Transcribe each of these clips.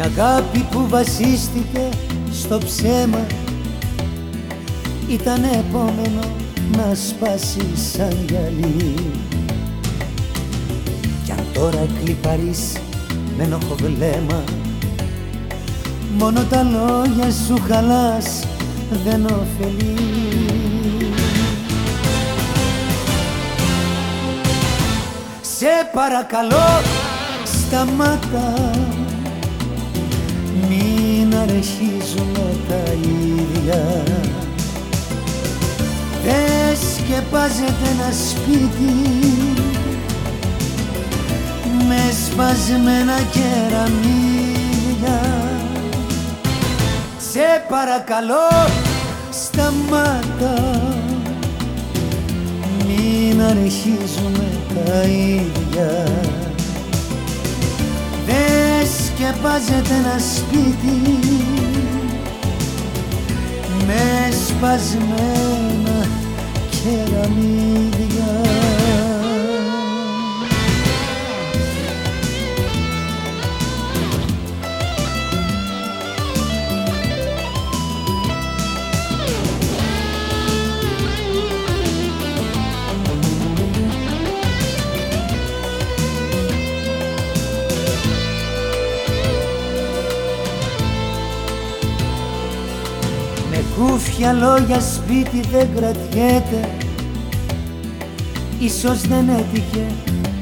Μια αγάπη που βασίστηκε στο ψέμα. Ήταν επόμενο να σπάσει σαν γυαλί. Κι αν τώρα εκλυπαρείς με ενοχο βλέμμα Μόνο τα λόγια σου χαλάς δεν ωφελεί. Σε παρακαλώ σταμάτα Μην αρχίζουμε τα ίδια. Δεν σκεπάζεται ένα σπίτι Με σπασμένα κεραμίδια. Σε παρακαλώ σταμάτα. Μην αρχίζουμε τα ίδια. Δεν σκεπάζεται ένα σπίτι με σπασμένα κεραμίδια Κούφια λόγια σπίτι δεν κρατιέται. Ίσως δεν έτυχε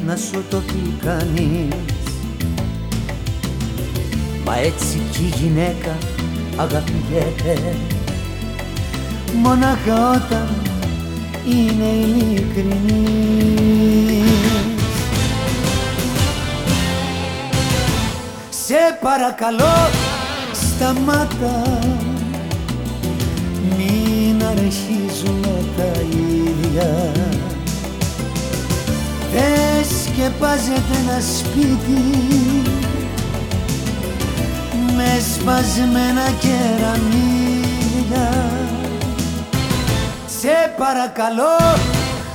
να σου το πει κανείς. Μα έτσι κι η γυναίκα αγαπιέται. Μονάχα όταν είναι ειλικρινής. Σε παρακαλώ σταμάτα μην αρχίζουμε τα ίδια. Δεν σκεπάζεται ένα σπίτι με σπασμένα κεραμίδια. Σε παρακαλώ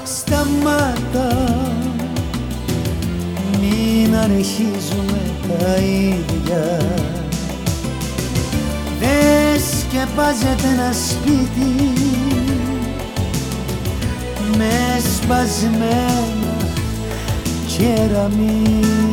σταμάτα. Μην αρχίζουμε τα ίδια σκεπάζεται ένα σπίτι. Με σπασμένα κεραμίδια